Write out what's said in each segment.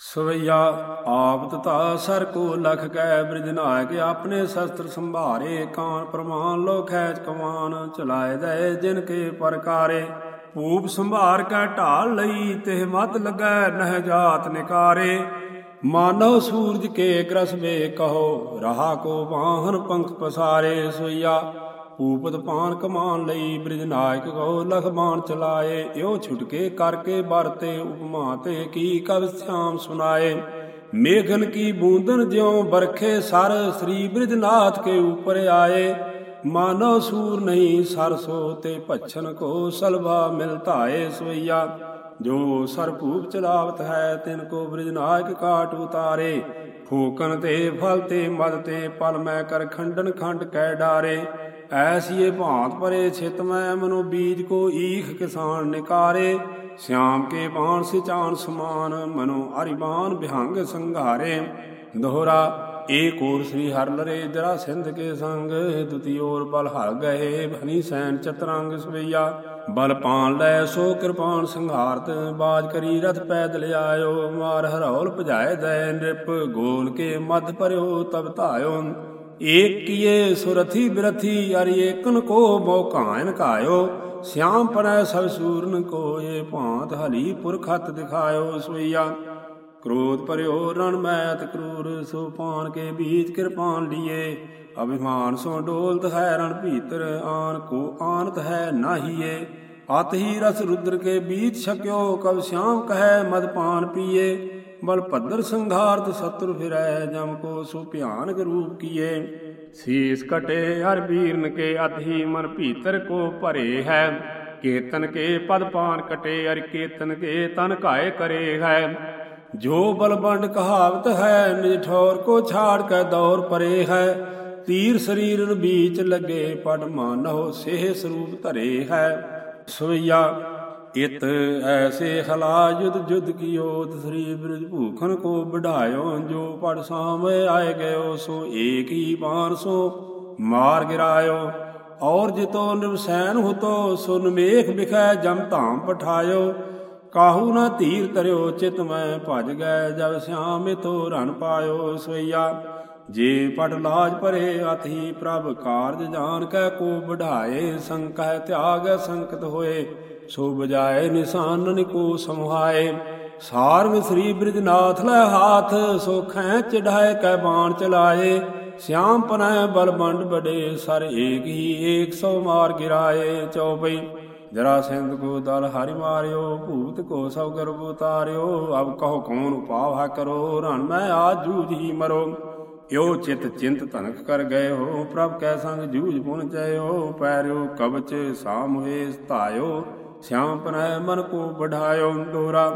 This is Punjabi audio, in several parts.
ਸਵਈਆ ਆਪਤ ਤਤਾ ਸਰ ਕੋ ਲਖ ਕੈ ਬ੍ਰਿਜ ਨਾਇਕ, ਆਪਣੇ ਸ਼ਸਤਰ ਸੰਭਾਰੇ ਕਾਨ ਪ੍ਰਮਾਨ ਲੋ ਖੈਚ ਕਮਾਨ, ਚਲਾਏ ਦੇ ਜਿਨ ਕੇ ਪ੍ਰਕਾਰੇ ਭੂਪ ਸੰਭਾਰ ਕੈ ਢਾਲ ਲਈ ਤੇ ਮਤ ਲੱਗੈ ਨਹਿ ਜਾਤ ਨਿਕਾਰੇ। ਮਾਨਵ ਸੂਰਜ ਕੇ ਗ੍ਰਸਵੇ ਕਹੋ, ਰਹਾ ਕੋ ਵਾਹਨ ਪੰਖ ਪਸਾਰੇ। ਸੋਈਆ ਊਪਤ ਪਾਨ ਕਮਾਨ ਲਈ ਬ੍ਰਿਜ ਨਾਇਕ ਕੋ ਲਖ ਚਲਾਏ, ਇਉ ਛੁਟਕੇ ਕਰਕੇ ਵਰਤੇ ਉਪਮਾ ਤੇ ਕੀ ਕਬ ਸਿਆਮ ਸੁਨਾਏ ਮੇਘਨ ਕੀ ਬੂੰਦਨ ਜਿਉ ਬਰਖੇ ਸਰ, ਸ੍ਰੀ ਬ੍ਰਿਜਨਾਥ ਕੇ ਉਪਰ ਆਏ। ਮਾਨੋ ਸੂਰ ਨਹੀਂ ਸਰਸੋ ਤੇ ਭਛਨ ਕੋ ਸਲਵਾ ਮਿਲ ਧਾਏ ਸਵਈਆ। ਜੋ ਸਰਭੂਪ ਚਲਾਵਤ ਹੈ ਤਿਨ ਕੋ ਬ੍ਰਿਜਨਾਇਕ ਕਾਟ ਉਤਾਰੇ। ਫੂਕਨ ਤੇ ਫਲ ਤੇ ਮਦ ਤੇ ਪਲ ਮੈਂ ਕਰ ਖੰਡਨ ਖੰਡ ਕਹਿ ਡਾਰੇ। ਐਸੀਏ ਭਾਂਤ ਪਰੇ ਛਿਤ ਮੈਂ ਮਨੋ ਬੀਜ ਕੋ ਈਖ ਕਿਸਾਨ ਨਿਕਾਰੇ, ਸਿਆਮ ਕੇ ਬਾਣ ਸਿਚਾਨ ਸਮਾਨ, ਮਨੋ ਅਰਿਬਾਨ ਬਿਹੰਗ ਸੰਘਾਰੇ। ਦੋਹਰਾ ਏਕ ਔਰ ਸ੍ਰੀ ਹਰਿ ਲਰੇ ਜਰਾ ਸਿੰਧ ਕੇ ਸੰਗ, ਦੁਤੀ ਔਰ ਬਲ ਹਰ ਗਏ, ਭਨੀ ਸੈਨ ਚਤਰੰਗ ਸਵਈਆ। ਬਲ ਪਾਣ ਲੈ ਸੋ ਕਿਰਪਾਨ ਸੰਘਾਰਤ, ਬਾਜ ਕਰੀ ਰਥ ਪੈਦਲ ਆਇਓ, ਮਾਰ ਹਰੌਲ ਭਜਾਏ ਦੈ ਨਿਪ ਗੋਲ ਕੇ ਮਦ ਪਰਿਓ ਤਬ ਧਾਇਓ। ਏਕ ਸੁਰਥੀ ਬਿਰਥੀ ਅਰ ਏਕਨ ਕੋ ਮੋਕਾਇਨ ਕਾਇਓ ਸਿਆਮ ਪਰੈ ਸਭ ਸੂਰਨ ਕੋ ਭਾਂਤ ਹਲੀ ਪੁਰਖਤ ਦਿਖਾਇਓ ਸੋਈਆ। ਕ੍ਰੋਧ ਪਰਿਓ ਰਣ ਮੈਤ ਅਤ ਕਰੂਰ, ਸੋ ਪਾਨ ਕੇ ਬੀਜ ਕਿਰਪਾਨ ਲੀਏ। ਅਭਿਮਾਨ ਸੋ ਡੋਲਤ ਹੈ ਰਣ ਭੀਤਰ, ਆਨ ਕੋ ਆਨਤ ਹੈ ਨਾਹੀਏ। ਅਤ ਹੀ ਰਸ ਰੁਦਰ ਕੇ ਬੀਜ ਛਕਿਓ, ਕਬ ਸ਼ਿਆਮ ਕਹੈ ਮਦ ਪਾਨ ਪੀਏ। ਬਲ ਭੱਦਰ ਸੰਘਾਰਤ ਸਤਰ ਫਿਰੈ, ਜਮ ਕੋ ਸੋ ਭਿਆਨਕ ਰੂਪ ਕੀਏ। ਸੀਸ ਕਟੇ ਹਰ ਬੀਰਨ ਕੇ, ਅਧੀ ਮਨ ਭੀਤਰ ਕੋ ਭਰੇ ਹੈ। ਕੀਰਤਨ ਕੇ ਪਦ ਪਾਨ ਕਟੇ, ਅਰ ਕੇਤਨ ਕੇ ਤਨ ਘਾਏ ਕਰੇ ਹੈ। ਜੋ ਬਲਬੰਡ ਕਹਾਵਤ ਹੈ, ਨਿਜ ਠੌਰ ਕੋ ਛਾੜ ਕੇ ਦੌਰ ਪਰੇ ਹੈ। ਤੀਰ ਸਰੀਰਨ ਬੀਚ ਲੱਗੇ ਪੜ ਮਾਨੋ ਸੇਹ ਸਰੂਪ ਧਰੇ ਹੈ। ਸਵਈਆ ਇਤ ਐਸੇ ਹਲਾ ਜੁਦ ਜੁਦ ਕੀਓ ਸ਼੍ਰੀ ਬ੍ਰਿਜ ਭੂਖਨ ਕੋ ਬਢਾਇਓ ਜੋ ਪੜ ਸਾਮੇ ਆਏ ਗਇਓ, ਸੋ ਏਕ ਹੀ ਬਾਣ ਸੋ ਮਾਰ ਗਿਰਾਇਓ। ਔਰ ਜਿਤੋ ਨਿਵਸੈਨ ਹੁਤੋ ਸੁਨ ਮੇਖ ਬਿਖੈ ਜਮ ਧਾਮ ਪਠਾਇਓ। ਕਾਹੂ ਨਾ ਧੀਰ ਤਰਿਓ ਚਿਤ ਮੈਂ ਭਜ ਗਏ ਜਬ ਸਿਆਮ ਇਤੋ ਰਣ ਪਾਇਓ ਸੋਈਆ ਜੇ ਪਟ ਲਾਜ ਭਰੇ ਅਥੀ ਪ੍ਰਭ ਕਾਰਜ ਜਾਣ ਕੈ, ਕੋ ਬਢਾਏ ਸੰਕਹਿ ਤਿਆਗ ਸੰਕਤ ਹੋਏ। ਸੋ ਬਜਾਏ ਨਿਸ਼ਾਨਨ ਕੋ ਸਮਹਾਏ। ਸਾਰਵ ਸ੍ਰੀ ਬ੍ਰਿਜਨਾਥ ਲੈ ਹਾਥ, ਸੋ ਖੈ ਚੜਾਏ, ਕੈ ਬਾਣ ਚਲਾਏ। ਸਿਆਮ ਪਨੈ ਬਲ ਬੰਡ ਬੜੇ ਸਰ ਏਕ ਹੀ ਏਕ ਸੋ ਮਾਰ ਗਿਰਾਏ। ਚਉਪਈ ਜਰਾ ਸਿੰਧ ਕੋ ਦਲ ਹਰਿ ਮਾਰਿਓ, ਭੂਤ ਕੋ ਸਭ ਗਰਬ ਉਤਾਰਿਓ। ਅਬ ਕਹੋ ਕੌਣ ਉਪਾਵਾ ਕਰੋ, ਰਣ ਮੈਂ ਆਜ ਜੂਝ ਹੀ ਮਰੋ। ਯੋ ਚਿਤ ਚਿੰਤ ਧਨਕ ਕਰ ਗਏ ਹੋ, ਪ੍ਰਭ ਕੈ ਸੰਗ ਜੂਝ ਪੁਨ ਚਇਓ। ਪੈਰਿਓ ਕਬਚ ਸਾਮ ਹੋਏ ਧਾਇਓ। ਸਿਆਮ ਪਨੈ ਮਨ ਕੋ ਬਢਾਇਓ ਦੋਰਾ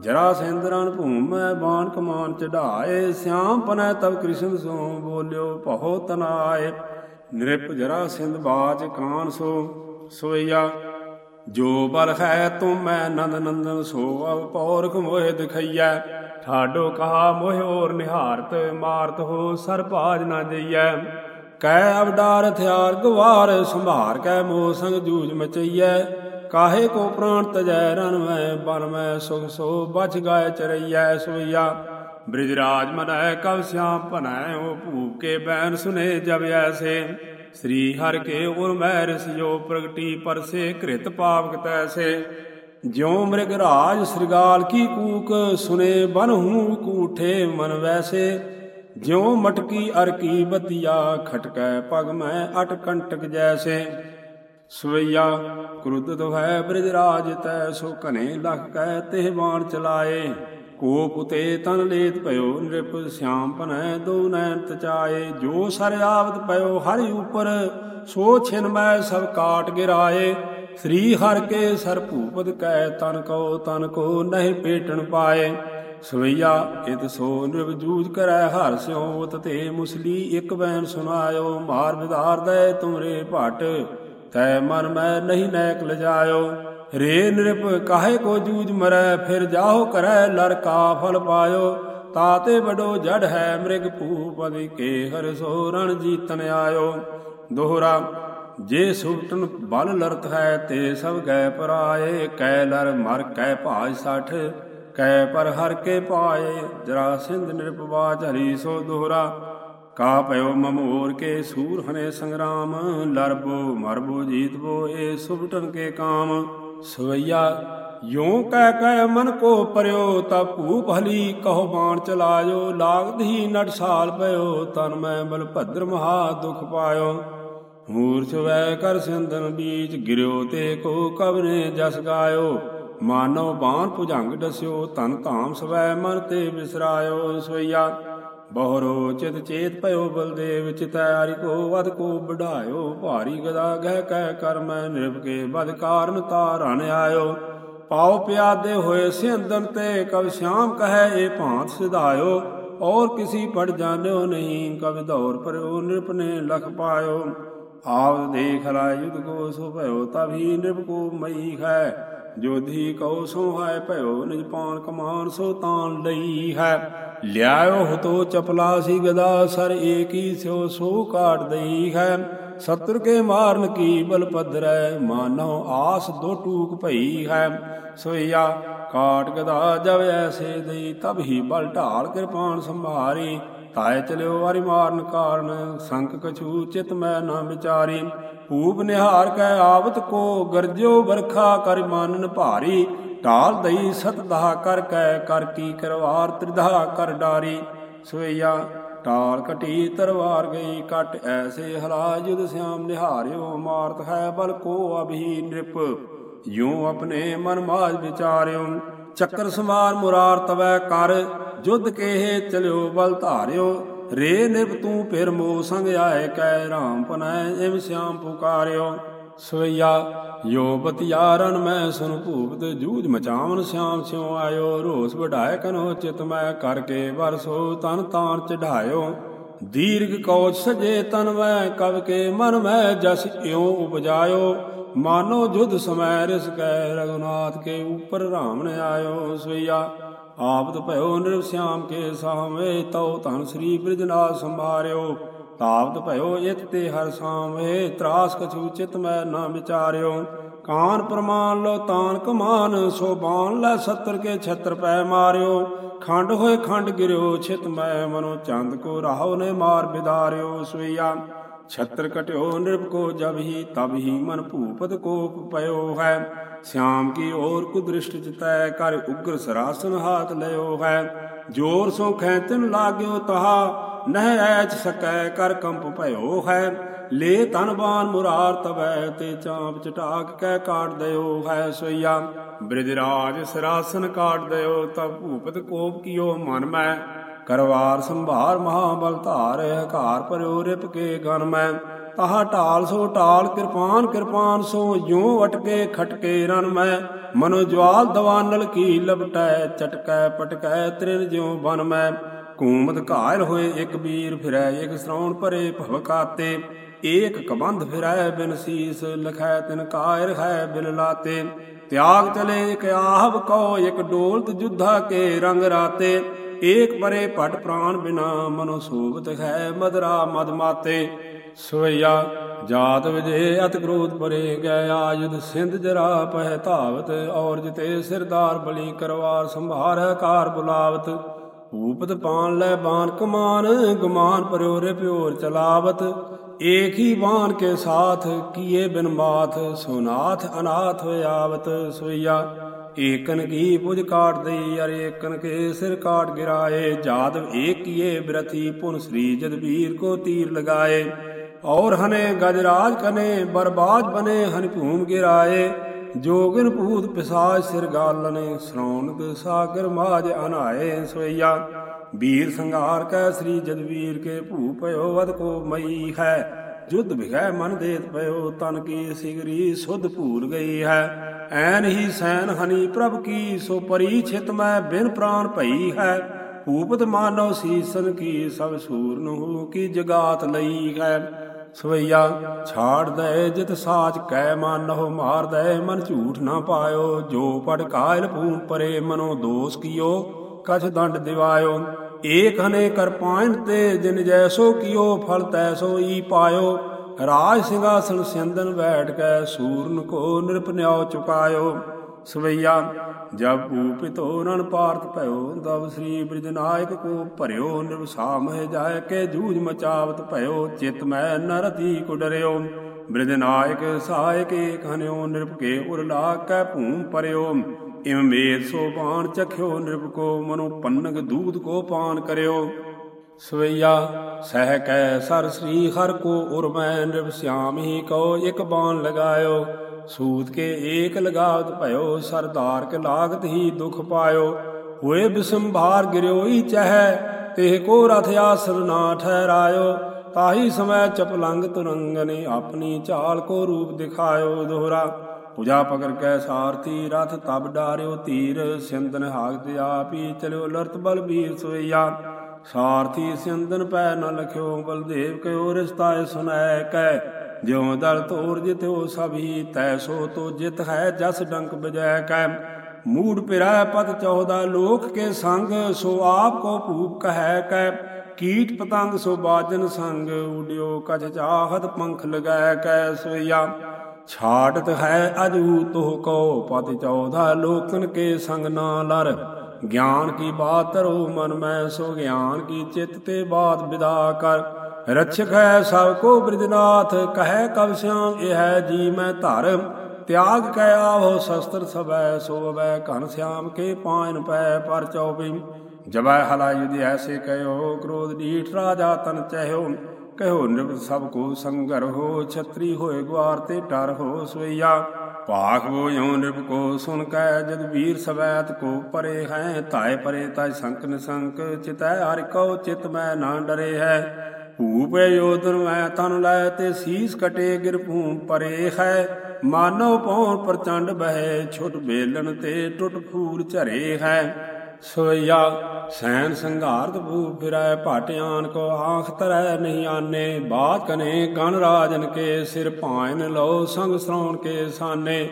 ਜਰਾ ਸਿੰਦਰਨ ਭੂਮੈ ਬਾਣ ਕਮਾਨ ਚੜਾਏ ਸਿਆਮ ਪਨੈ ਤਬ ਕ੍ਰਿਸ਼ਨ ਸੋ ਬੋਲਿਓ ਭਉ ਤਨਾਏ। ਨਿਰਪ ਜਰਾ ਸਿੰਧ ਬਾਜ ਕਾਨ ਸੋ ਸੋਇਆ। ਜੋ ਬਲ ਹੈ ਤੁਮ ਮੈਂ ਨੰਦ ਨੰਦਨ ਸੋ ਅਵ ਪੌਰਖ ਮੋਹਿ ਦਿਖਈਐ। ਠਾਡੋ ਕਹਾ ਮੋਹਿ ਔਰ ਨਿਹਾਰਤ, ਮਾਰਤ ਹੋ ਸਰ ਭਾਜ ਨਾ ਜਈਐ। ਕੈ ਅਵਡਾਰ ਹਥਿਆਰ, ਗਵਾਰ ਸੰਭਾਰ, ਕੈ ਮੋਹ ਸੰਗ ਜੂਝ ਮਚਈਐ। ਕਾਹੇ ਕੋ ਪ੍ਰਾਣ ਤਜੈ ਰਨ ਮੈਂ, ਬਨ ਮੈਂ, ਸੁਖ ਸੋ ਬਚ ਗਾਇ ਚਰਈਐ ਸੋਈਆ ਬ੍ਰਿਜ ਰਾਜ ਮਨੈ ਕਵ ਸਿਆਮ ਭਨੈ ਓ ਭੂਪ ਬੈਨ ਸੁਨੇ ਜਬ ਐਸੇ। ਸ੍ਰੀ ਹਰਿ ਕੇ ਉਰ ਮੈ ਰਸ ਪ੍ਰਗਟੀ ਪਰਸੇ ਕ੍ਰਿਤ ਪਾਵਕ ਤੈਸੇ। ਜਿਉ ਮ੍ਰਿਗ ਰਾਜ ਸ੍ਰਿਗਾਲ ਕੀ ਕੂਕ, ਸੁਨੇ ਬਨ ਹੂੰ ਕੂਠੇ ਮਨ ਵੈਸੇ। ਜਿਉ ਮਟਕੀ ਅਰ ਕੀ ਬਤੀਆ, ਖਟਕੈ ਪਗ ਮੈਂ ਅਟ ਕੰਟਕ ਜੈਸੇ। ਸਵਈਆ ਕ੍ਰੁੱਧਤ ਹੈ ਬ੍ਰਿਜ ਰਾਜ, ਤੈ ਸੋ ਘਨੇ ਲਖ ਕੈ ਤੇ ਬਾਣ ਚਲਾਏ। ਕੋਪ ਉਤੇ ਤਨ ਲੇਤ ਭਇਓ ਨਿਰਪ ਸਿਆਮ ਪਨੈ ਦੋ ਨੈਣ ਤਚਾਏ। ਜੋ ਸਰ ਆਵਤ ਪਇਓ ਹਰਿ ਉਪਰ, ਸੋ ਛਿਨ ਮੈਂ ਸਭ ਕਾਟ ਗਿਰਾਏ। ਸ੍ਰੀ ਹਰ ਕੇ ਸਰ ਭੂਪਦ ਕੈ, ਤਨ ਕੋ ਤਨ ਕੋ ਨਹੀਂ ਪੇਟਣ ਪਾਏ। ਸਵਈਆ, ਇਤ ਸੋ ਨਿਰਭ ਜੂਜ ਕਰੈ, ਹਰ ਸਿਉ ਤੇ ਮੁਸਲੀ ਇਕ ਬੈਨ ਸੁਨਾਇਓ ਮਾਰ ਵਿਧਾਰ ਦੇ ਤੁਮਰੇ ਭਟ ਤੈ ਮਨ ਮੈਂ ਨਹੀਂ ਨੈਕ ਲਜਾਇਓ। ਰੇ ਨਿਰਪ ਕਾਹੇ ਕੋ ਜੂਜ ਮਰੈ, ਫਿਰ ਜਾਹੋ ਕਰੈ ਲਰ ਕਾ ਫਲ ਪਾਇਓ। ਤਾਤੇ ਬਡੋ ਜੜ ਹੈ ਮ੍ਰਿਗ ਭੂਪਦਿ ਕੇ ਹਰ ਸੋ ਰਣ ਜੀਤਨ ਆਇਓ। ਦੋਹਰਾ, ਜੇ ਸੁਟਨ ਬਲ ਲਰਤ ਹੈ, ਤੇ ਸਭ ਗੈ ਪਰਾਏ। ਕੈ ਲਰ ਮਰ, ਕੈ ਭਾਜ ਸਠ, ਕੈ ਪਰ ਹਰ ਕੇ ਪਾਏ। ਜਰਾ ਸਿੰਧ ਨਿਰਪਵਾ ਝਰੀ ਸੋ ਦੋਹਰਾ ਕਾ ਭਇਓ ਮਮੋਰ ਕੇ ਸੂਰ ਹਨੇ ਸੰਗਰਾਮ, ਲਰਬੋ ਮਰਬੋ ਜੀਤਬੋ ਏ ਸੁਭਟਨ ਕੇ ਕਾਮ। ਸਵਈਆ, ਯੋਂ ਕਹਿ ਕਹਿ ਮਨ ਕੋ ਪਰਿਓ, ਤਾ ਭੂਪ ਹਲੀ ਕਹੋ ਬਾਣ ਚਲਾਇਓ ਲਾਗਦਹੀ ਨਟ ਸਾਲ ਪਇਓ, ਤਨ ਮੈਂ ਬਲ ਭਦਰ ਮਹਾ ਦੁਖ ਪਾਇਓ। ਮੂਰਛ ਵੈ ਕਰ ਸਿੰਦਨ ਬੀਚ ਗਿਰਿਓ, ਤੇ ਕੋ ਕਬਨੇ ਜਸ ਗਾਇਓ। ਮਾਨੋ ਬਾਣ ਭੁਜੰਗ ਦਸਿਓ ਤਨ ਧਾਮ ਸਵੈ ਮਨ ਤੇ ਵਿਸਰਾਇਓ ਸੋਈਆ ਬਹੁਰੋ ਚਿਤ ਚੇਤ ਭਇਓ ਬਲਦੇਵ ਚਿਤੈ ਕੋ ਵਦ ਕੋ ਬਢਾਇਓ ਭਾਰੀ ਗਦਾ ਗਹਿ ਕਹਿ ਕਰਮ ਮੈਂ ਨਿਰਭ ਕੇ ਬਦ ਕਾਰਨ ਤਾਰਨ ਆਇਓ। ਪਾਉ ਪਿਆਦੇ ਹੋਏ ਸਿੰਦਨ ਤੇ ਕਵ ਸ਼ਾਮ ਕਹੈ ਏ ਭਾਂਤ ਸਿਧਾਇਓ। ਔਰ ਕਿਸੀ ਪੜ ਜਾਣਿਓ ਨਹੀਂ ਕਵ ਦੌਰ ਪਰਿਓ ਨਿਰਪਨੇ ਲਖ ਪਾਇਓ। ਆਪ ਦੇਖ ਲਾ ਯੁਧ ਕੋ ਸੋ ਭਇਓ, ਤਭੀ ਨਿਰਭ ਕੋ ਮਈ ਹੈ। ਜੋਧੀ ਕਉ ਸੋਹਾਇ ਭਇਓ, ਨਿਜ ਪਾਨ ਕਮਾਨ ਸੋ ਤਾਨ ਲਈ ਹੈ। ਲਿਆਇਓ ਹਤੋ ਚਪਲਾ ਸੀ ਗਦਾ ਸਰ ਏਕੀ ਸਿਓ ਸੋ ਕਾਟ ਦਈ ਹੈ। ਸਤਰ ਕੇ ਮਾਰਨ ਕੀ ਬਲ ਪਦਰੈ ਮਾਨੋ ਆਸ ਦੋ ਟੂਕ ਭਈ ਹੈ। ਸੋਇਆ ਕਾਟ ਗਦਾ ਜਬ ਐਸੇ ਦਈ, ਤਬ ਹੀ ਬਲ ਢਾਲ ਕਿਰਪਾਨ ਸੰਭਾਰੀ। ਤਾਏ ਚਲਿਓ ਵਾਰੀ ਮਾਰਨ ਕਾਰਨ, ਸੰਕ ਕਛੂ ਚਿਤ ਮੈਂ ਨਾ ਵਿਚਾਰੀ। ਭੂਪ ਨਿਹਾਰ ਕੈ ਆਵਤ ਕੋ, ਗਰਜਿਓ ਵਰਖਾ ਕਰ ਮਾਨਨ ਭਾਰੀ ਢਾਲ ਦਈ ਸਤ ਦਹਾ ਕਰ ਕੈ ਕਰ ਕੀ ਕਰਵਾਰ, ਤ੍ਰਿਧਾ ਕਰ ਡਾਰੀ। ਸੋਈਆ ਢਾਲ ਕਟੀ ਤਰਵਾਰ ਗਈ, ਕਟ ਐਸੇ ਹਲਾ ਜੁਦ ਸਿਆਮ ਨਿਹਾਰਿਓ। ਮਾਰਤ ਹੈ ਬਲ ਕੋ ਅਭੀ ਨਿਰਪ, ਯੂੰ ਆਪਣੇ ਮਨ ਮਾਜ ਵਿਚਾਰਿਓ। ਚੱਕਰ ਸਮਾਰ ਮੁਰਾਰ ਤਵੈ ਕਰ ਜੁਦ ਕੇਹ ਚਲਿਓ ਬਲ ਧਾਰਿਓ। ਰੇ ਨਿਭ ਤੂੰ ਫਿਰ ਮੋ ਸੰਗ ਆਏ, ਕੈ ਰਾਮ ਪਨੈ, ਇਮ ਸਿਆਮ ਪੁਕਾਰਿਓ। ਸਵਈਆ, ਯੋ ਬਤਿਆਰਨ ਮੈਂ ਸੁਨ ਭੂਪਤ, ਜੂਝ ਮਚਾਵਨ ਸਿਆਮ ਸਿਉ ਆਇਓ, ਰੋਸ ਵਢਾਇ ਕਨੋ ਚਿਤ ਮੈਂ ਕਰਕੇ ਵਰਸੋ, ਤਨ ਤਾਨ ਚਢਾਇਓ। ਦੀਰਘ ਕੌਚ ਸਜੇ ਤਨ ਮੈਂ, ਕਵ ਕੇ ਮਨ ਮੈਂ ਜਸ ਇਉ ਉਪਜਾਇਓ। ਮਾਨੋ ਜੁਧ ਸਮੈ ਰਿਸ ਕੈ ਰਗੁਨਾਥ ਕੇ ਉਪਰ ਰਾਮ ਨੇ ਆਇਓ। ਸਵਈਆ ਆਪਤ ਭਇਓ ਨਿਰਵ ਸਿਆਮ ਕੇ ਸਾਹਵੇਂ ਤਉ ਧਨ ਸ੍ਰੀ ਬ੍ਰਿਜਨਾਥ ਸੰਭਾਰਿਓ। ਤਾਵਤ ਭਇਓ ਇਤ ਤੇ ਹਰ ਸਾਵੇਂ ਤਰਾਸ ਕਛੂ ਚਿਤ ਮੈਂ ਨਾ ਵਿਚਾਰਿਓ। ਕਾਨ ਪ੍ਰਮਾਨ ਲੋ ਤਾਨ ਕਮਾਨ ਸੋ ਬਾਣ ਲੈ ਸੱਤਰ ਕੇ ਛਤਰ ਪੈ ਮਾਰਿਓ। ਖੰਡ ਹੋਏ ਖੰਡ ਗਿਰਿਓ, ਛਿਤ ਮੈਂ ਮਨੋ ਚੰਦ ਕੋ ਰਾਹੋ ਨੇ ਮਾਰ ਬਿਦਾਰਿਓ। ਸੋਈਆ ਛਤਰ ਕਟਿਓ, ਨਿਰਭ ਕੋ ਜਬ ਹੀ, ਤਬ ਹੀ ਮਨ ਭੂਪਤ ਕੋਪ ਪਇਓ ਹੈ। ਸਿਆਮ ਕੀ ਔਰ ਕੁਦ੍ਰਿਸ਼ਟ ਚਿਤੈ ਕਰ ਉਗਰ ਸਰਾਸਨ ਹਾਥ ਲਿਓ ਹੈ। ਜੋਰ ਸੋ ਖੈਤਨ ਲਾਗਿਓ ਤਹਾ, ਨਹਿ ਐਚ ਸਕੈ ਕਰ ਕੰਪ ਭਇਓ ਹੈ। ਲੇ ਤਨ ਬਾਨ ਮੁਰਾਰ ਤਵੈ, ਤੇ ਚਾਂਪ ਚਟਾਕ ਕਹਿ ਕਾਟ ਦਿਓ ਹੈ ਸੋਈਆ। ਬ੍ਰਿਜਰਾਜ ਸਰਾਸਨ ਕਾਟ ਦਿਓ ਤਬ ਭੂਪਤ ਕੋਪ ਕੀਓ ਮਨ ਮੈਂ। ਕਰਵਾਰ ਸੰਭਾਰ ਮਹਾਬਲ ਧਾਰ, ਹਕਾਰ ਪਰਿਓ ਰਿਪ ਕੇ ਗਨ ਮੈਂ। ਤਾਹਾ ਢਾਲ ਸੋ ਢਾਲ, ਕਿਰਪਾਨ ਕਿਰਪਾਨ ਸੋ ਯੋ ਅਟਕੇ ਖਟਕੇ ਰਨ ਮੈਂ। ਮਨੋ ਜਵਾਲ ਦਵਾਨਲ ਕੀ ਲਪਟੈ ਚਟਕੈ ਪਟਕੈ ਤ੍ਰਿਨ ਜਿਉ ਬਨ ਮੈਂ। ਕੂਮਤ ਘਾਇਲ ਹੋਏ ਇੱਕ ਵੀਰ ਫਿਰੈ, ਇੱਕ ਸਰਾਉਣ ਭਰੇ ਭਵਕਾਤੇ ਏਕ ਕਬੰਧ ਫਿਰੈ ਬਿਨ ਸੀਸ, ਲਖੈ ਤਿਨ ਕਾਇਰ ਹੈ ਬਿਨ ਲਾਤੇ। ਤਿਆਗ ਚਲੇ ਇਕ ਆਹਬ ਕੋ ਇਕ ਡੋਲਤ ਜੁਧਾ ਕੇ ਰੰਗ ਰਾਤੇ। ਏਕ ਪਰੇ ਪਟ ਪ੍ਰਾਨ ਬਿਨਾ ਮਨੋ ਸੋਭਤ ਹੈ ਮਦਰਾ ਮਦ ਮਾਤੇ। ਸੋਇਆ ਜਾਤ ਵਿਜੇ ਅਤ ਕ੍ਰੋਧ ਪਰੇ ਗਏ ਆਯੁਧ ਸਿੰਧ ਜਰਾ ਪਹਿ ਧਾਵਤ ਔਰ ਜਿਤੇ ਸਿਰਦਾਰ ਬਲੀ ਕਰਵਾਰ ਸੰਭਾਰ ਕਾਰ ਬੁਲਾਵਤ। ਭੂਪਤ ਪਾਣ ਲੈ ਬਾਨ ਕਮਾਨ, ਗੁਮਾਨ ਪਰਿਓ ਰੇ ਪਿਓਰ ਚਲਾਵਤ। ਏਕ ਹੀ ਬਾਨ ਕੇ ਸਾਥ ਕੀਏ ਬਿਨ ਮਾਥ, ਸੁਨਾਥ ਅਨਾਥ ਹੋਇਆਵਤ ਸੋਇਆ ਏਕਨ ਕੀ ਪੁਜ ਕਾਟ ਦਈ ਅਰ ਏਕਨ ਕੇ ਸਿਰ ਕਾਟ ਗਿਰਾਏ। ਜਾਦਵ ਏਕ ਕੀਏ ਬਿਰਥੀ ਪੁਨ ਸ੍ਰੀ ਜਦਵੀਰ ਕੋ ਤੀਰ ਲਗਾਏ। ਔਰ ਹਨੇ ਗਜਰਾਜ ਕਨੇ, ਬਰਬਾਦ ਬਨੇ ਹਨ ਭੂਮ ਗਿਰਾਏ। ਜੋਗਨ ਭੂਤ ਪਿਸਾਜ ਸਿਰ ਗਾਲਨੇ, ਸ਼੍ਰੌਣਕ ਸਾਗਰ ਮਾਜ ਅਨਾਏ ਸੋਈਆ ਵੀਰ ਸੰਘਾਰ ਕੈ ਸ੍ਰੀ ਜਦਵੀਰ ਕੇ ਭੂ ਭਇਓ ਵਦ ਕੋ ਮਈ ਹੈ। ਜੁਧ ਵਿਗੈ ਮਨ ਦੇਤ ਪਇਓ ਤਨ ਕੀ ਸਿਗਰੀ ਸੁਧ ਭੂਲ ਗਈ ਹੈ। ਐਨ ਹੀ ਸੈਨ ਹਨੀ, ਪ੍ਰਭ ਕੀ ਸੋ ਪਰੀ ਛਿਤ ਮੈਂ ਬਿਨ ਪ੍ਰਾਨ ਭਈ ਹੈ। ਭੂਪਤ ਮਾਨੋ ਸੀਸਨ ਕੀ ਸਭ ਸੂਰ ਨੂੰ ਕੀ ਜਗਾਤ ਲਈ ਹੈ। ਸਵਈਆ ਛਾੜ ਦੇ, ਜਿਤ ਸਾਚ ਕੈ ਮਾਨਹੁ ਮਾਰ ਦੇ, ਮਨ ਝੂਠ ਨਾ ਪਾਇਓ, ਜੋ ਪੜ ਕਾਇਲ ਪੂਮ ਪਰੇ ਮਨੋ ਦੋਸ ਕੀਓ, ਕਛ ਦੰਡ ਦਿਵਾਇਓ। ਏਕ ਹਨੇ ਕਰ ਪਾਇਨ ਤੇ, ਜਿਨ ਜੈਸੋ ਕੀਓ, ਫਲ ਤੈਸੋ ਈ ਪਾਇਓ। ਰਾਜ ਸਿੰਘਾਸਨ ਸਿੰਦਨ ਬੈਠ ਕੇ ਸੂਰਨ ਕੋ ਨਿਰਪਨਿਆਉ ਚੁਕਾਇਓ। ਸਵਈਆ, ਜਬ ਊਪਿਤੋ ਰਣ ਪਾਰਤ ਭਇਓ ਦਵ ਸ੍ਰੀ ਬ੍ਰਿਜ ਨਾਇਕ ਕੋ ਭਰਿਓ ਨਿਰਵਸਾ ਮਹਿ ਜਾਇ ਕੇ ਜੂਝ ਮਚਾਵਤ ਭਇਓ, ਚਿਤ ਮੈਂ ਨਰਤੀ ਕੋ ਡਰਿਓ ਬ੍ਰਿਜ ਨਾਇਕ ਸਹਾਇਕ ਏਕ ਹਨਿਓ ਨਿਰਭਕੇ ਉਰ ਲਾ ਕੈ ਭੂਮ ਪਰਿਓ। ਇਮ ਮੇਦ ਸੋ ਚਖਿਓ ਨਿਰਭਕੋ ਮਨੋ ਪੰਨਗ ਦੂਧ ਕੋ ਪਾਨ ਕਰਿਓ। ਸਵਈਆ, ਸਹਿ ਕੈ ਸਰ ਸ੍ਰੀ ਹਰ ਕੋ ਉਰ ਮੈਂ ਨਿਰਭ ਸਿਆਮ ਹੀ ਕੋ ਇਕ ਬਾਣ ਲਗਾਇਓ। ਸੂਤ ਕੇ ਏਕ ਲਗਾਵਤ ਭਇਓ, ਸਰਦਾਰ ਕੇ ਲਾਗਤ ਹੀ ਦੁਖ ਪਾਇਓ। ਹੋਏ ਬਿਸੰਭਾਰ ਗਿਰਿਓਈ ਚਹਿ ਤੇ ਕੋ ਰਥ ਆਸਰ ਨਾ ਠਹਿਰਾਇਓ। ਤਾਹੀ ਸਮੈ ਚਪਲੰਗ ਤੁਰੰਗ ਨੇ ਆਪਣੀ ਚਾਲ ਕੋ ਰੂਪ ਦਿਖਾਇਓ ਦੋਹਰਾ। ਪੂਜਾ ਪਕਰ ਕੈ ਸਾਰਥੀ ਰਥ ਤਬ ਡਾਰਿਓ ਤੀਰ ਸਿੰਦਨ ਹਾਗਤ ਆਪੀ ਚਲਿਓ ਲਰਤ ਬਲ ਵੀਰ ਸੋਈਆ ਸਾਰਥੀ ਸਿੰਦਨ ਪੈ ਨ ਲਖਿਓ, ਬਲਦੇਵ ਕਿਓ ਰਿਸ਼ਤਾ ਸੁਨੈ ਕੈ। ਜਿਉ ਦਲ ਤੋਰ ਜਿਤਿਓ ਸਭੀ ਤੈ, ਸੋ ਤੋ ਜਿਤ ਹੈ, ਜਸ ਡੰਕ ਬਜੈ ਕੈ। ਮੂੜ ਪਿਰੈ ਪਤ 14 ਲੋਕ ਕੇ ਸੰਗ, ਸੋ ਆਪ ਕੋ ਭੂਪ ਕਹੈ ਕੈ। ਕੀਟ ਪਤੰਗ, ਸੋ ਬਾਜਨ ਸੰਗ, ਉਡਿਓ ਕਛ ਚਾਹਤ ਪੰਖ ਲਗਾਇ ਕੈ ਸੋਇਆ ਛਾਟਤ ਹੈ ਅਜੂ ਤੋਹ ਕੋ ਪਤ 14 ਲੋਕਨ ਕੇ ਸੰਗ ਨਾ ਲਰ। ਗਿਆਨ ਕੀ ਬਾਤ ਧਰੋ ਮਨ ਮੈਂ, ਸੋ ਗਿਆਨ ਕੀ ਚਿਤ ਤੇ ਬਾਤ ਵਿਦਾ ਕਰ। ਰਛਕ ਹੈ ਸਭ ਕੋ ਬ੍ਰਿਜਨਾਥ, ਕਹੈ ਕਬ ਸਿਆਮ, ਇਹ ਹੈ ਜੀ ਮੈਂ ਧਰ ਤਿਆਗ ਕੈ ਆਵੋ ਸ਼ਸਤਰ ਸਬੈ ਸੋਵੈ ਘਨ ਸਿਆਮ, ਕੇ ਪਾਇਨ ਪੈ ਪਰ ਚੌਬੀ ਜਬੈ ਹਲਾ ਯੁਧ ਐਸੇ ਕਹਿਓ, ਕ੍ਰੋਧ ਡੀਠ ਰਾਜਾ ਤਨ ਚਹਿਓ। ਕਹਿਓ ਨਿਰਭ ਸਭ ਕੋ ਸੰਗਰ ਹੋ, ਛਤਰੀ ਹੋਏ ਗਵਾਰ ਤੇ ਡਰ ਹੋ ਸੋਈਆ ਭਾਖ ਵੋ ਯੋ ਕੋ ਸੁਨ ਕੈ ਜਦ ਵੀਰ ਸਵੈਤ ਕੋ, ਪਰੇ ਹੈ ਧਾਇ ਪਰੇ ਤੈ ਸੰਕ ਨਿਸੰਕ, ਚਿਤੈ ਹਰਿ ਕਉ ਚਿਤ ਮੈਂ ਨਾ ਡਰੇ ਹੈ। ਭੂਪ ਯੋਧਨ ਮੈਂ ਤਨ ਲੈ ਤੇ ਸੀਸ ਕਟੇ ਗਿਰ ਭੂਮ ਪਰੇ ਹੈ। ਮਾਨਵ ਪਉ ਪ੍ਰਚੰਡ ਬਹਿ, ਛੁਟ ਬੇਲਣ ਤੇ ਟੁੱਟ ਫੂਲ ਝਰੇ ਹੈ। ਸੋਇਆ ਸੈਨ ਸੰਘਾਰਤ ਭੂ ਫਿਰੈ ਭਾਟਿਆਨ ਕੋ ਆਖ ਤਰੈ ਨਹੀਂ ਆਨੇ, ਬਾਤ ਕਨੇ ਗਣ ਰਾਜਨ ਕੇ ਸਿਰ ਭਾਇਨ ਲਓ ਸੰਗ ਸਰਾਉਣ ਕੇ ਸਾਨੇ,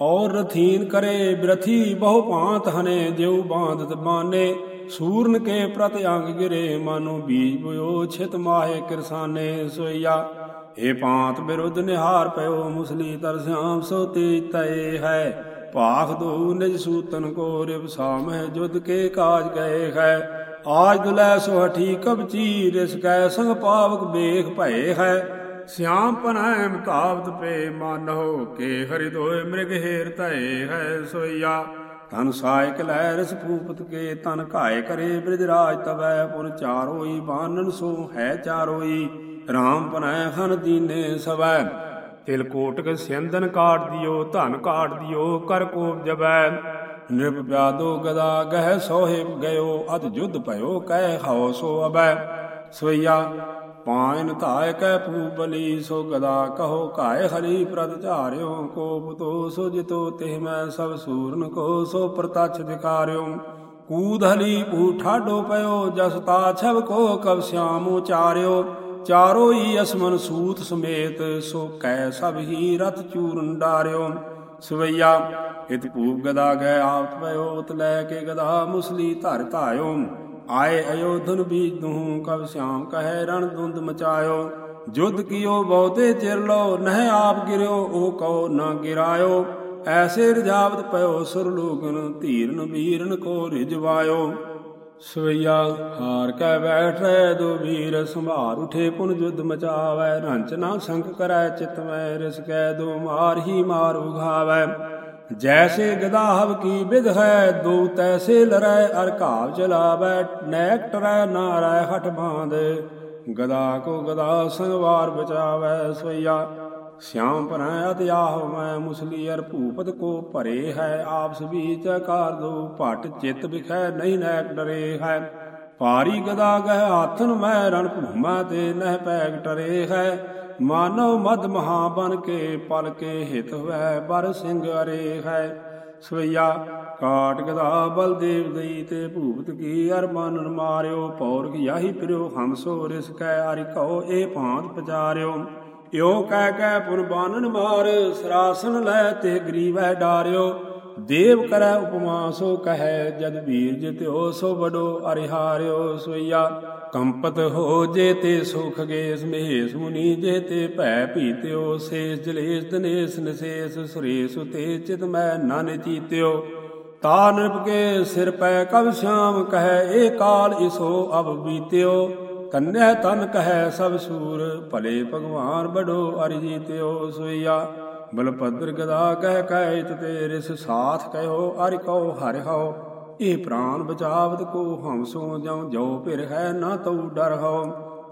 ਔਰ ਰਥੀਨ ਕਰੇ ਬ੍ਰਥੀ ਬਹੁ ਭਾਂਤ ਹਨੇ, ਜਿਉ ਬਾਂਧਤ ਬਾਨੇ ਸੂਰਨ ਕੇ ਪ੍ਰਤ ਅੰਗ ਗਿਰੇ ਮਾਨੋ ਬੀਜ ਬੁਇਓ ਛਿਤ ਮਾਹੇ ਕਿਰਸਾਨੇ, ਸੋਈਆ ਏ ਪਾਂਤ ਵਿਰੁੱਧ ਨਿਹਾਰ ਪਇਓ ਮੁਸਲੀ ਤਰਸਿਆਮ ਸੋ ਤੇਜ ਤਏ ਹੈ। ਭਾਖ ਦੋ ਨਿਜ ਸੂਤਨ ਕੋ ਰਿਵ ਸਾਮਹਿ ਜੁਦ ਕੇ ਕਾਜ ਗਏ ਹੈ। ਆਜ ਦੁਲੈ ਸੋ ਕਬਚੀ ਰਿਸ ਕੈ ਸੰਗ ਪਾਵਕ ਬੇਖ ਭਏ ਹੈ। ਸਿਆਮ ਪਨੈ ਮਤਾਵਤ ਪੇ ਮਾਨੋ ਕੇ ਹਰਿ ਦੋਇ ਮ੍ਰਿਗ ਹੇਰ ਧਏ ਹੈ ਸੋਇਆ ਤਨ ਸਾਇਕ ਲੈ ਰਸ ਫੂਪਤ ਕੇ ਤਨ ਘਾਇ ਕਰੇ ਬ੍ਰਿਜ ਰਾਜ ਤਵੈ, ਪੁਰ ਚਾਰੋਈ ਬਾਨਨ ਸੋ ਹੈ ਚਾਰੋਈ। ਰਾਮ ਪਨੈ ਹਨ ਦੀਨੇ ਸਵੈ। ਤਿਲ ਕੋਟਕ ਸਿੰਦਨ ਕਾਟ ਦਿਓ, ਧਨ ਕਾਟ ਦਿਓ, ਕਰ ਕੋਪ ਜਬੈ ਨਿਰਭ ਪਿਆਦੋ ਗਦਾ ਗਹਿ ਸੋਹਿ ਗਇਓ ਅਤ ਜੁਧ ਭਇਓ ਕਹਿ ਹਉ ਸੋ ਅਬੈ। ਸਵਈਆ, ਪਾਇਨ ਧਾਇ ਕੈ ਪੂਬਲੀ ਸੋ ਗਦਾ ਕਹੋ ਕਾਇ ਹਰੀ ਪ੍ਰਤ ਝਾਰਿਓ ਕੋਪ ਤੋ ਸੁਜਿਤੋ ਤਿਹ ਮੈਂ ਸਭ ਸੂਰਨ ਕੋ, ਸੋ ਪ੍ਰਤਛ ਦਿਖਾਰਿਓ ਕੂਦ ਹਲੀ ਪੂ ਠਾਡੋ ਪਇਓ ਜਸ ਤਾ ਛਬ ਕੋ ਕਬ ਸਿਆਮ ਉਚਾਰਿਓ। ਚਾਰੋ ਹੀ ਅਸਮਨ ਸੂਤ ਸਮੇਤ ਸੋ ਕੈ ਸਭ ਹੀ ਰਤ ਚੂਰਨ ਡਾਰਿਓ। ਸਵਈਆ, ਇਤ ਭੂਪ ਗਦਾ ਗਏ ਆਪ ਪਇਓ ਉਤ ਲੈ ਕੇ ਗਦਾ ਮੁਸਲੀ ਧਰ ਧਾਇਓ। ਆਏ ਅਯੋਧਨ ਬੀਜ ਦੂਹ ਕਬ ਸਿਆਮ ਕਹੈ ਰਣ ਦੁੰਦ ਮਚਾਇਓ। ਜੁਧ ਕੀਓ ਬਹੁਤੇ ਚਿਰ ਲੋ ਨਹਿ ਆਪ ਗਿਰਿਓ, ਉਹ ਕਉ ਨਾ ਗਿਰਾਇਓ। ਐਸੇ ਰਜਾਵਤ ਪਇਓ, ਸੁਰ ਲੋਗਨ ਧੀਰਨ ਵੀਰਨ ਕੋ ਰਿਜਵਾਇਓ। ਸਵਈਆ ਹਾਰ ਕੈ ਬੈਠ, ਦੋ ਵੀਰ ਸੰਭਾਰ ਉਠੇ ਪੁਨ ਜੁਦ ਮਚਾਵੈ ਰੰਚਨਾ ਸੰਕ ਕਰੈ ਚਿਤ ਮੈਂ ਰਿਸ ਕੈ ਦੋ ਮਾਰ ਹੀ ਮਾਰ ਉਘਾਵੈ। ਜੈਸੇ ਗਦਾਹਵ ਕੀ ਵਿਧ ਹੈ, ਦੋ ਤੈਸੇ ਲਰੈ ਅਰ ਘਾਵ ਚਲਾਵੈ, ਨੈਕ ਟਰੈ ਨਾ ਰੈ ਹਟ ਬਾਂਧ। ਗਦਾ ਕੋ ਗਦਾ ਸੰਗਵਾਰ ਬਚਾਵੈ ਸਵਈਆ ਸਿਆਮ ਪਰੈ ਅਤਿਆਹ ਮੈਂ ਮੁਸਲੀ ਅਰ ਭੂਪਤ ਕੋ ਭਰੇ ਹੈ, ਆਪਸ ਵਿੱਚ ਕਾਰ ਦੋ ਭਟ, ਚਿਤ ਵਿਖੈ ਨਹੀਂ ਨੈਕ ਡਰੇ ਹੈ। ਪਾਰੀ ਗਦਾ ਗਹਿ ਆਥਨ ਮੈਂ ਰਣ ਭੂਮਾ ਤੇ ਨਹਿ ਪੈਗ ਟਰੇ ਹੈ। ਮਾਨਵ ਮਦ ਮਹਾ ਬਨ ਕੇ ਪਲ ਕੇ ਹਿਤ ਹੋਇ ਬਰ ਸਿੰਘ ਅਰੇ ਹੈ। ਸਵਈਆ ਕਾਟ ਗਦਾ ਬਲਦੇਵ ਦਈ ਤੇ ਭੂਪਤ ਕੀ ਅਰ ਮਾਨਨ ਮਾਰਿਓ ਪੌਰ ਯਾਹੀ ਪਿਰਿਓ ਹਮਸੋ ਰਿਸਕੈ ਅਰਿ ਕਉ ਇਹ ਭਾਂਤ ਪਚਾਰਿਓ। ਇਉ ਕਹਿ ਕੈ ਪੁਰਬਾਨਨ ਮਾਰ, ਸਰਾਸਨ ਲੈ ਤੇ ਗਰੀਵੈ ਡਾਰਿਓ। ਦੇਵ ਕਰੈ ਉਪਮਾ ਸੋ ਕਹੈ, ਜਦ ਵੀਰ ਜਿਤਿਓ ਸੋ ਬਡੋ ਅਰਿਹਾਰਿਓ ਸੋਈਆ। ਕੰਪਤ ਹੋ ਜੇ ਤੇ ਸੁਖ ਗੇਸ, ਮਹੇਸ਼ ਮੁਨੀ ਜੇ ਤੇ ਭੈ ਭੀਤਿਓ। ਸੇਸ ਜਲੇਸ ਦਨੇਸ ਨਸੇਸ, ਸੁਰੇਸ ਉਤੇ ਚਿਤ ਮੈਂ ਨਨ ਚੀਤਿਓ। ਤਾ ਨਿਰਪ ਕੇ ਸਿਰ ਪੈ ਕਬ ਸ਼ਾਮ, ਕਹੈ ਏ ਕਾਲ ਇਸੋ ਅਬ ਬੀਤਿਓ। ਕੰਨੈ ਤਨ ਕਹੈ ਸਭ ਸੂਰ, ਭਲੇ ਭਗਵਾਨ ਬੜੋ ਅਰਜੀ ਅਰਿਜੀਤਿਓ ਸੋਈਆ। ਬਲਪਦਰ ਗਦਾ ਕਹਿ ਕਹਿ ਤੇ ਰਿਸ ਸਾਥ ਕਹਿਓ ਅਰਿ ਕਉ ਹਰਿ ਹਉ। ਇਹ ਪ੍ਰਾਨ ਬਚਾਵਤ ਕੋ ਹਮ ਸੋ ਜਉ, ਜੋ ਭਿਰ ਹੈ ਨਾ ਤਉ ਡਰ ਹਉ।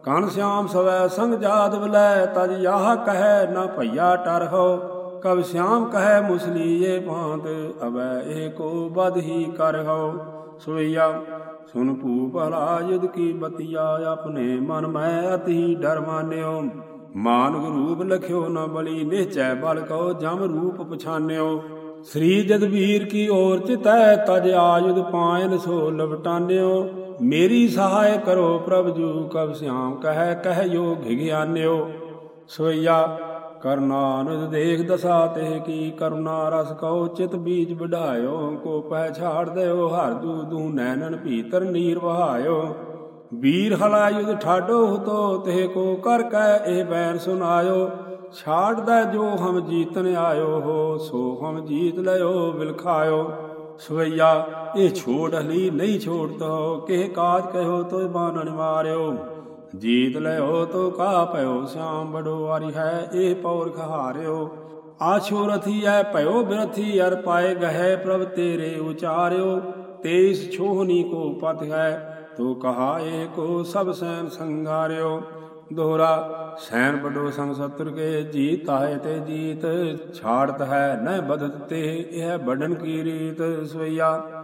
ਕਨ ਸਿਆਮ ਸਵੈ ਸੰਗ ਜਾਦ ਬਲੈ, ਤਜ ਯਾਹ ਕਹੈ ਨਾ ਭਈਆ ਟਰ ਹਉ। ਕਬ ਸਿਆਮ ਕਹੈ ਮੁਸਲੀਏ ਭਾਂਤ, ਅਬੈ ਇਹ ਕੋ ਬਦ ਹੀ ਕਰ ਹਉ। ਸੋਈਆ ਸੁਨ ਭੂ ਭਲਾ ਯੁਧ ਕੀ ਬਤੀਆ, ਆਪਣੇ ਮਨ ਮੈਂ ਅਤੀ ਡਰ ਮਾਨਿਓ। ਮਾਨੁ ਰੂਪ ਲਖਿਓ, ਨ ਬਲੀ ਨਿਹਚੈ ਬਲ ਕੋ ਜਮ ਰੂਪ ਪਛਾਨਿਓ। ਸ੍ਰੀ ਜਦਵੀਰ ਕੀ ਔਰ ਚਿਤੈ, ਤਜ ਆਯੁਧ ਪਾਇਨ ਸੋ ਲਵਟਾਨਿਓ ਮੇਰੀ ਸਹਾਇ ਕਰੋ ਪ੍ਰਭ ਜੂ ਕਬ ਸਿਆਮ, ਕਹਿ ਕਹਿ ਯੋ ਘਿਗਿਆਨਿਓ ਸੋਈਆ ਕਰਨਾਨੁਦ ਦੇਖ ਦਸਾ ਤੇ ਕੀ ਕਰੁਣਾ ਰਸ ਕਉ, ਚਿਤ ਬੀਜ ਵਢਾਇਓ, ਕੋ ਪਹਿ ਛਾੜ ਦਿਓ, ਹਰ ਦੂ ਦੂ ਨੈਣਨ ਭੀਤਰ ਨੀਰ ਵਹਾਇਓ। ਵੀਰ ਹਲਾ ਯੁਧ ਠਾਡੋ ਹੁਤੋ, ਤੇ ਕੋ ਕਰ ਕੈ ਇਹ ਬੈਨ ਸੁਨਾਇਓ। ਛਾੜਦਾ ਜੋ ਹਮ ਜੀਤਨ ਆਇਓ, ਹੋ ਸੋ ਹਮ ਜੀਤ ਲਿਓ ਵਿਲਖਾਇਓ। ਸਵਈਆ, ਇਹ ਛੋੜ ਹਲੀ ਨਹੀਂ ਛੋੜਤੋ, ਕਿਹ ਕਾਜ ਕਹਿਓ ਤੋਇ ਬਾਨਣ ਮਾਰਿਓ। ਜੀਤ ਲਿਓ ਤੋ ਕਾ ਭਇਓ ਸਿਆਮ ਬੜੋ ਵਾਰੀ ਹੈ, ਇਹ ਪੌਰ ਖਹਾਰਿਓ। ਆਛੋ ਰਥੀ ਐ ਭਇਓ ਬਿਰਥੀ, ਅਰ ਪਾਏ ਗਹਿ ਪ੍ਰਭ ਤੇਰੇ ਉਚਾਰਿਓ। ਤੇਸ ਛੋਹਨੀ ਕੋ ਪਤ ਹੈ, ਤੋ ਕਹਾ ਏਕੋ ਸਭ ਸੈਨ ਸੰਗਾਰਿਓ ਦੋਹਰਾ, ਸੈਨ ਬਡੋ ਸੰਗ ਸਤਰ ਕੇ, ਜੀਤ ਆਏ ਤੇ ਜੀਤ, ਛਾੜਤ ਹੈ, ਨਹਿ ਬਦਤ ਤੇ, ਇਹ ਬੜਨ ਕੀ ਰੀਤ, ਸਵਈਆ।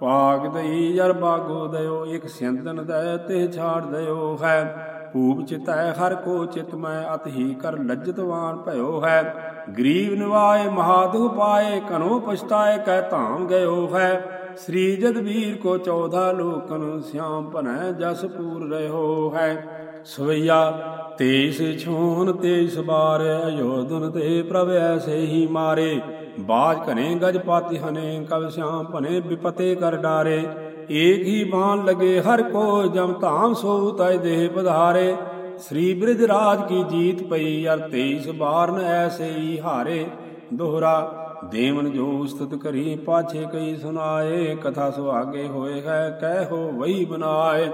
ਪਾਗ ਦਈ ਜਰ ਬਾਗੋ ਦਇਓ, ਇਕ ਸਿੰਦਨ ਦਇ ਤੇ ਛਾੜ ਦਇਓ ਹੈ। ਭੂਪ ਚਿਤੈ ਹਰ ਕੋ ਚਿਤ ਮੈਂ, ਅਤ ਹੀ ਕਰ ਲੱਜਤਵਾਨ ਭਇਓ ਹੈ। ਗਰੀਬ ਨਿਵਾਏ ਮਹਾਦੁ ਪਾਏ ਕਨੋ ਪਛਤਾਏ ਕਹਿ ਧਾਮ ਗਇਓ ਹੈ। ਸ੍ਰੀ ਜਦਵੀਰ ਕੋ 14 ਲੋਕਨ, ਸਿਆਮ ਭਨੈ ਜਸ ਪੂਰ ਰਹਿਓ ਹੈ। ਸਵਈਆ ਤੇਸ ਛੋਨ ਤੇਸ ਬਾਰ, ਅਯੋਧਨ ਤੇ ਪ੍ਰਭ ਐਸੇ ਹੀ ਮਾਰੇ। ਬਾਜ ਘਨੇ ਗਜ ਪਾਤੀ ਹਨੇ ਕਬ ਸਿਆਮ ਭਨੇ ਵਿਪਤੇ ਕਰ ਡਾਰੇ। ਏਕ ਹੀ ਬਾਣ ਲਗੇ ਹਰ ਕੋ ਜਮ ਧਾਮ ਸੋ ਤੈ ਦੇਹ ਪਧਾਰੇ। ਸ੍ਰੀ ਬ੍ਰਿਜ ਰਾਜ ਕੀ ਜੀਤ ਪਈ, ਅਰ 23 ਬਾਰਨ ਐਸੇ ਹੀ ਹਾਰੇ। ਦੋਹਰਾ, ਦੇਵਨ ਜੋ ਉਸਤਤ ਕਰੀ, ਪਾਛੇ ਕਈ ਸੁਨਾਏ। ਕਥਾ ਸੁਹਾਗੇ ਹੋਏ ਹੈ, ਕਹਿ ਹੋ ਵਈ ਬਨਾਏ।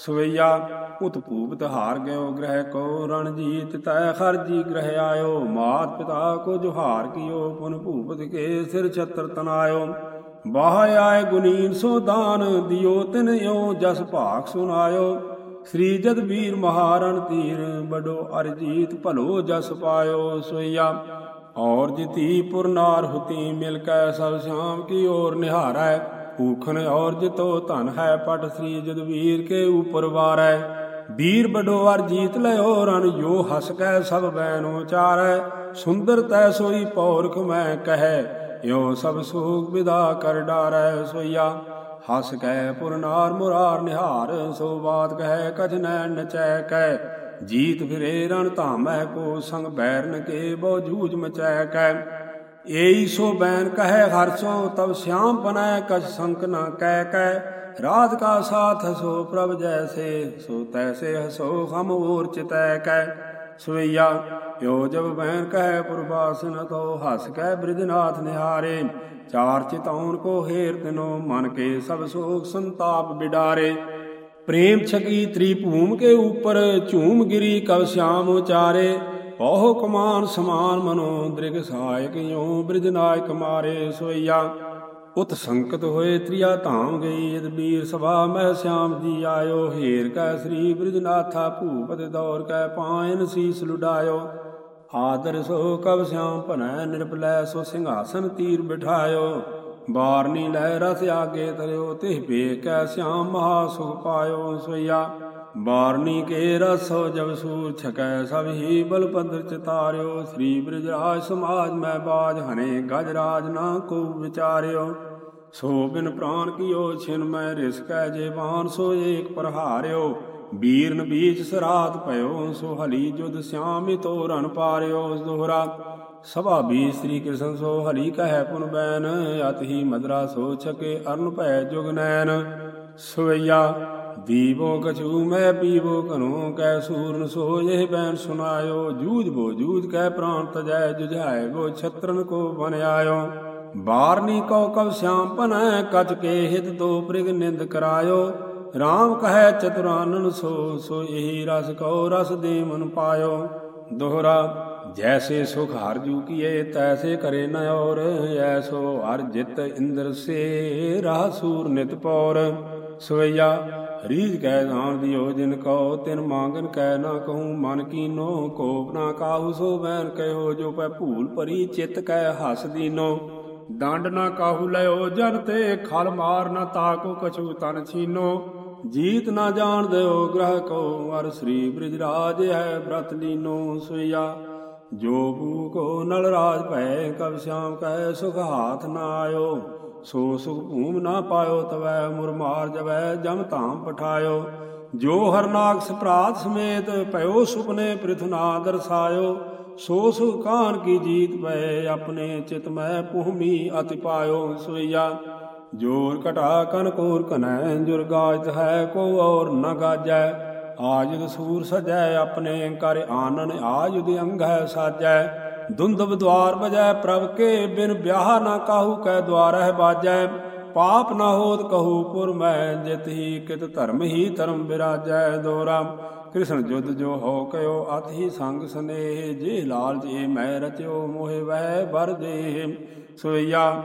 ਸਵਈਆ, ਉਤ ਭੂਪਤ ਹਾਰ ਗਇਓ ਗ੍ਰਹਿ ਕੋ ਰਣਜੀਤ ਤੈ ਖਰਜੀ ਗ੍ਰਹਿ ਆਇਓ, ਮਾਤ ਪਿਤਾ ਕੋ ਜੁਹਾਰ ਕੀਓ, ਪੁਨ ਭੂਪਤ ਕੇ ਸਿਰ ਛਤਰ ਤਨਾਇਓ। ਬਾਹ ਆਏ ਗੁਨੀਨ ਸੋ ਦਾਨ ਦਿਓ, ਤਿਨ ਓ ਜਸ ਭਾਗ ਸੁਨਾਇਓ। ਸ੍ਰੀ ਜਦਬੀਰ ਮਹਾਰਨ ਤੀਰ, ਬਡੋ ਅਰਜੀਤ ਭਲੋ ਜਸ ਪਾਇਓ। ਸੋਈਆ ਔਰ ਜਿਤੀ ਪੁਰਨਾਰ ਹੁਤੀ ਮਿਲ ਕੈ ਸਭ ਸ਼ਾਮ ਕੀ ਔਰ ਨਿਹਾਰੈ। ਭੂਖਨ ਔਰ ਜਿਤੋ ਧਨ ਹੈ ਪਟ ਸ੍ਰੀ ਜਦਵੀਰ ਕੇ ਉਪਰ ਵਾਰੈ। ਵੀਰ ਬਡੋ ਜੀਤ ਲਿਓ ਰਨ ਜੋ ਹਸ ਕੈ ਸਭ ਬੈਨ ਉਚਾਰੈ। ਸੁੰਦਰ ਤੈ ਸੋਈ ਪੌਰਖ ਮੈਂ ਕਹੈ ਯੋ ਸਭ ਸੂਖ ਵਿਦਾ ਕਰ ਡਾਰੈ ਸੋਇਆ ਹਸ ਕੈ ਪੁਰਨਾਰ ਮੁਰਾਰ ਨਿਹਾਰ, ਸੋ ਬਾਤ ਕਹੈ ਕਛ ਨੈ ਨਚੈ ਕੈ। ਜੀਤ ਫਿਰੇ ਰਣ ਧਾਮੈ ਕੋ ਸੰਗ ਬੈਰਨ ਕੇ ਬਹੁ ਜੂਝ ਮਚੈ ਕੈ। ਏਈ ਸੋ ਬੈਨ ਕਹੈ ਹਰਸੋ ਤਬ ਸਿਆਮ ਬਨੈ ਕਛ ਸੰਕ ਨ ਕਹਿ ਕੈ ਰਾਤ ਕਾ ਸਾਥ ਹਸੋ ਪ੍ਰਭ ਜੈਸੇ, ਸੋ ਤੈਸੇ ਹਸੋ ਹਮ ਔਰ ਚਿਤੈ ਕੈ ਸਵਈਆ ਯੋ ਜਬ ਬੈਨ ਕਹੈ ਪੁਰਬਾਸਨ ਤੋ, ਹਸ ਕੈ ਬ੍ਰਿਜਨਾਥ ਨਿਹਾਰੇ। ਚਾਰ ਚਿਤੌਨ ਕੋ ਹੇਰ ਤਿਨੋ, ਮਨ ਕੇ ਸਭ ਸੋਖ ਸੰਤਾਪ ਬਿਡਾਰੇ। ਪ੍ਰੇਮ ਛਕੀ ਤ੍ਰਿਭੂਮ ਕੇ ਉਪਰ, ਝੂਮ ਗਿਰੀ ਕਵ ਸ਼ਾਮ ਉਚਾਰੇ। ਬਹੁ ਕਮਾਨ ਸਮਾਨ ਮਨੋ ਦ੍ਰਿਗ ਸਹਾਇਕ ਯੋ ਬ੍ਰਿਜ ਨਾਇਕ ਮਾਰੇ ਸੋਈਆ? ਉਤ ਸੰਕਤ ਹੋਏ ਤ੍ਰਿਆ ਧਾਮ ਗਈ ਇਦ ਬੀਰ ਸਭਾ, ਮਹਿ ਸਿਆਮ ਜੀ ਆਇਓ। ਹੀਰ ਕੈ ਸ੍ਰੀ ਬ੍ਰਿਜਨਾਥਾ ਭੂਪਤ ਦੌਰ ਕੈ ਪਾਇਨ ਸੀਸ ਲੁਡਾਇਓ। ਆਦਰ ਸੋ ਕਬ ਸਿਆਮ ਭਨੈ ਨਿਰਪਲੈ ਸੋ ਸਿੰਘਾਸਨ ਤੀਰ ਬਿਠਾਇਓ। ਬਾਰਨੀ ਲੈ ਰਸ ਆਗੇ ਤਰਿਓ, ਤਿਹ ਬੇਕੈ ਸਿਆਮ ਮਹਾ ਸੁਖ ਪਾਇਓ ਸੋਇਆ ਬਾਰਨੀ ਕੇ ਰਸੋ ਜਬ ਸੂਰ ਛਕੈ, ਸਭ ਹੀ ਬਲ ਪੰਦਰ ਚਤਾਰਿਓ ਸ੍ਰੀ ਬ੍ਰਿਜ ਰਾਜ ਸਮਾਜ ਮੈਂ ਬਾਜ ਹਨੇ, ਗਜ ਰਾਜ ਨਾ ਕੋ ਵਿਚਾਰਿਓ। ਸੋ ਬਿਨ ਪ੍ਰਾਨ ਕੀਓ, ਛਿਨ ਮੈਂ ਰਿਸਕੈ ਜੇਵਾਨ ਸੋ ਏਕ ਪ੍ਰਹਾਰਿਓ। ਬੀਰਨ ਬੀਚ ਸਰਾਤ ਭਇਓ, ਸੋ ਹਲੀ ਜੁਦ ਸਿਆਮਿ ਤੋ ਰਨ ਪਾਰਿਓ। ਦੋਹਰਾ ਸਭਾ ਬੀ ਸ੍ਰੀ ਕ੍ਰਿਸ਼ਨ, ਸੋ ਹਰੀ ਕਹੈ ਪੁਨ ਬੈਨ, ਅਤ ਹੀ ਮਦਰਾ ਸੋ ਛਕੇ ਅਰਨ ਭੈ ਜੁਗ ਨੈਨ। ਸਵਈਆ ਦੀਵੋ ਕਛੂ ਮੈਂ ਪੀਵੋ ਕਨੋ ਕੈ ਸੂਰਨ ਸੋ ਇਹ ਬੈਨ ਸੁਨਾਇਓ, ਜੂਝ ਬੋ ਜੂਝ ਕੈ ਪ੍ਰਾਨ ਤਜੈ, ਜੁਝਾਏ ਬੋ ਛਤਰਨ ਕੋ ਬਨ ਆਇਓ। ਬਾਰਨੀ ਕਉ ਕਬ ਸਿਆਮ ਪਨੈ ਕਚ ਕੇ ਹਿਤ ਤੋ ਪ੍ਰਿਗ ਨਿੰਦ ਕਰਾਇਓ। RAM ਕਹੈ ਚਤੁਰਾਨਨ ਸੋ ਸੋ ਇਹੀ ਰਸ ਕਉ ਰਸ ਦੇ ਮਨ ਪਾਇਓ। ਦੋਹਰਾ, ਜੈਸੇ ਸੁਖ ਹਰ ਜੂ ਕੀਏ, ਤੈਸੇ ਕਰੇ ਨ ਔਰ, ਐਸੋ ਹਰ ਜਿਤ ਇੰਦਰ ਸੇ ਰਾਹ ਸੂਰ ਨਿਤ ਪੌਰ। ਸਵਈਆ ਰੀਜ ਕਹਿ ਨਾਮ ਦਿਓ ਜਿਨ ਕਉ, ਤਿਨ ਮੰਗਨ ਕਹਿ ਨਾ ਕਹੂੰ, ਮਨ ਕੀਨੋ ਕੋਪ ਨਾ ਕਾਹੂ, ਸੋ ਬੈਨ ਕਹਿਓ ਜੋ ਪੈ ਭੂਲ ਭਰੀ, ਚਿਤ ਕਹਿ ਹੱਸ ਦੀਨੋ ਡੰਡ ਨਾ ਕਾਹੂ ਲਿਓ ਜਨ ਤੇ, ਖਲ ਮਾਰ ਨਾ ਤਾਕੋ ਕਛੂ ਤਨ ਛੀਨੋ। ਜੀਤ ਨਾ ਜਾਣ ਦਿਓ ਗ੍ਰਹ ਕੋ, ਅਰ ਸ੍ਰੀ ਬ੍ਰਿਜ ਰਾਜ ਹੈ ਬ੍ਰਤ ਲੀਨੋ ਸੁਈਆ। ਜੋ ਭੂ ਕੋ ਨਲ ਰਾਜ ਭੈ, ਕਬ ਸ਼ਾਮ ਕਹਿ ਸੁਖ ਹਾਥ ਨਾ ਆਇਓ। ਸੋ ਸੁਖ ਭੂਮ ਨਾ ਪਾਇਓ ਤਵੈ ਮੁਰ ਮਾਰ ਜਵੈ, ਜਮ ਧਾਮ ਪਠਾਇਓ। ਜੋ ਹਰਨਾਕਸ ਸਪਰਾਤ ਸਮੇਤ ਭਇਓ ਸੁਪਨੇ ਪ੍ਰਿਥਨਾ ਦਰਸਾਇਓ। ਸੋ ਸੁਖ ਕਾਨ ਕੀ ਜੀਤ ਪਏ, ਆਪਣੇ ਚਿਤ ਮੈਂ ਪੁਹਮੀ ਅਤਿ ਪਾਇਓ ਸੋਈਆ ਜੋਰ ਘਟਾ ਕਨ ਕੋਰ ਕਨੈ ਜੁਰ ਗਾਜਤ ਹੈ ਕੋ ਔਰ ਨ ਗਾਜੈ। ਆਜੁਦ ਸੂਰ ਸਜੈ, ਆਪਣੇ ਕਰ ਆਨਨ ਆਜਿਦ ਅੰਗ ਹੈ ਸਾਜੈ। ਦੁੰਦਬ ਦਵਾਰ ਬਜੈ ਪ੍ਰਭ ਕੇ ਬਿਨ ਵਿਆਹ ਨਾ ਕਾਹੂ ਕੈ ਦਵਾਰਹਿ ਬਾਜੈ, ਪਾਪ ਨਾ ਹੋਤ ਕਹੂ ਪੁਰ ਮੈਂ ਜਿਤ ਹੀ ਕਿਤ ਧਰਮ ਹੀ ਧਰਮ ਬਿਰਾਜੈ ਦੋਰਾ। ਕ੍ਰਿਸ਼ਨ ਜੁਦ ਜੋ ਹੋ ਕਯੋ ਅਤ ਹੀ ਸੰਗ ਸਨੇਹ, ਜੇ ਲਾਲ ਜੇ ਮੈਂ ਰਚਿਓ ਮੋਹਿ ਵਹਿ ਬਰ ਦੇ ਸੋਈਆ,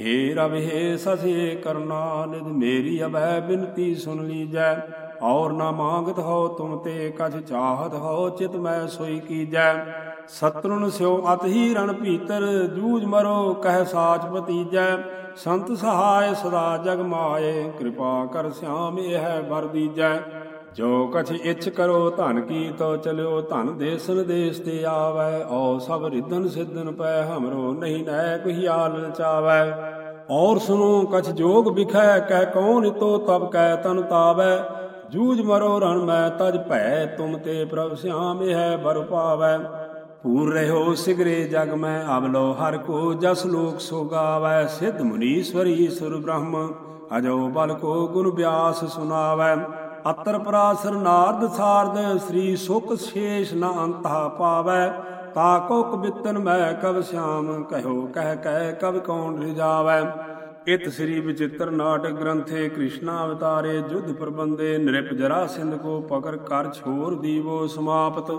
ਹੇ ਰਬ ਹੇ ਸਸੇ ਕਰਨਾ ਨਿਦ ਮੇਰੀ ਅਬੈ ਬਿਨਤੀ ਸੁਨ ਲੀਜੈ। ਔਰ ਨਾ ਮੰਗਤ ਹੋ ਤੁਮ ਤੇ, ਕਛ ਚਾਹਤ ਹੋ ਚਿਤ ਮੈਂ ਸੋਈ ਕੀਜੈ। ਸਤਰੁਣ ਸਿਉ ਅਤ ਹੀ ਰਣ ਭੀਤਰ, ਜੂਝ ਮਰੋ ਕਹਿ ਸਾਚ ਪਤੀਜੈ ਸੰਤ ਸਹਾਇ ਸਦਾ ਜਗ ਮਾਏ, ਕਿਰਪਾ ਕਰ ਸਿਆਮ ਇਹ ਵਰ ਦੀਜੈ। ਜੋ ਕਛ ਇਛ ਕਰੋ ਧਨ ਕੀ ਤੋ ਚਲਿਓ ਧਨ ਦੇਸਨ ਦੇਸ ਤੇ ਆਵੈ। ਔ ਸਭ ਰਿਦਨ ਸਿद्धਨ ਪੈ, ਹਮਰੋ ਨਹੀਂ ਨੈ ਕੋਈ ਆਲ ਚਾਵੈ। ਔਰ ਸੁਨੋ ਕਛ ਜੋਗ ਵਿਖੈ, ਕਹਿ ਕੌਣ ਤੋ ਤਬ ਕਹਿ ਤਨ ਤਾਵੈ। ਜੂਝ ਮਰੋ ਰਣ ਮੈਂ ਤਜ ਭੈ, ਤੁਮ ਤੇ ਪ੍ਰਭ ਸਿਆਮ ਇਹ ਬਰ ਪਾਵੈ। ਪੂਰ ਰਹਿਓ ਸਿਗਰੇ ਜਗ ਮੈਂ ਅਬਲੋ ਹਰ ਕੋ ਜਸ ਲੋਕ ਸੋ ਗਾਵੈ, ਸਿਧ ਮੁਨੀਸ਼ਵਰੀ ਸੁਰ ਬ੍ਰਹਮ, ਅਜੋ ਬਲ ਕੋ ਗੁਣ ਬਿਆਸ ਸੁਨਾਵੈ। ਅਤਰ ਪਰਾਸਰ ਨਾਰਦ ਸਾਰਦ, ਸ੍ਰੀ ਸੁਖ ਸ਼ੇਸ਼ ਨਾ ਅੰਤਹ ਪਾਵੈ। ਤਾ ਕੋ ਕਬਿਤਨ ਮੈਂ ਕਬ ਸ਼ਾਮ, ਕਹਿਓ ਕਹਿ ਕਹਿ ਕਬ ਕੌਣ ਰਿਜਾਵੈ ਇਤ ਸ੍ਰੀ ਵਿਚਿਤ੍ਰ ਨਾਟਕ ਗ੍ਰੰਥੇ ਕ੍ਰਿਸ਼ਨਾ ਅਵਤਾਰੇ ਜੁਧ ਪ੍ਰਬੰਦੇ ਨਿਰਪ ਜਰਾ ਸਿੰਧ ਕੋ ਪਕਰ ਕਰ ਛੋਰ ਦੀਵੋ ਸਮਾਪਤ।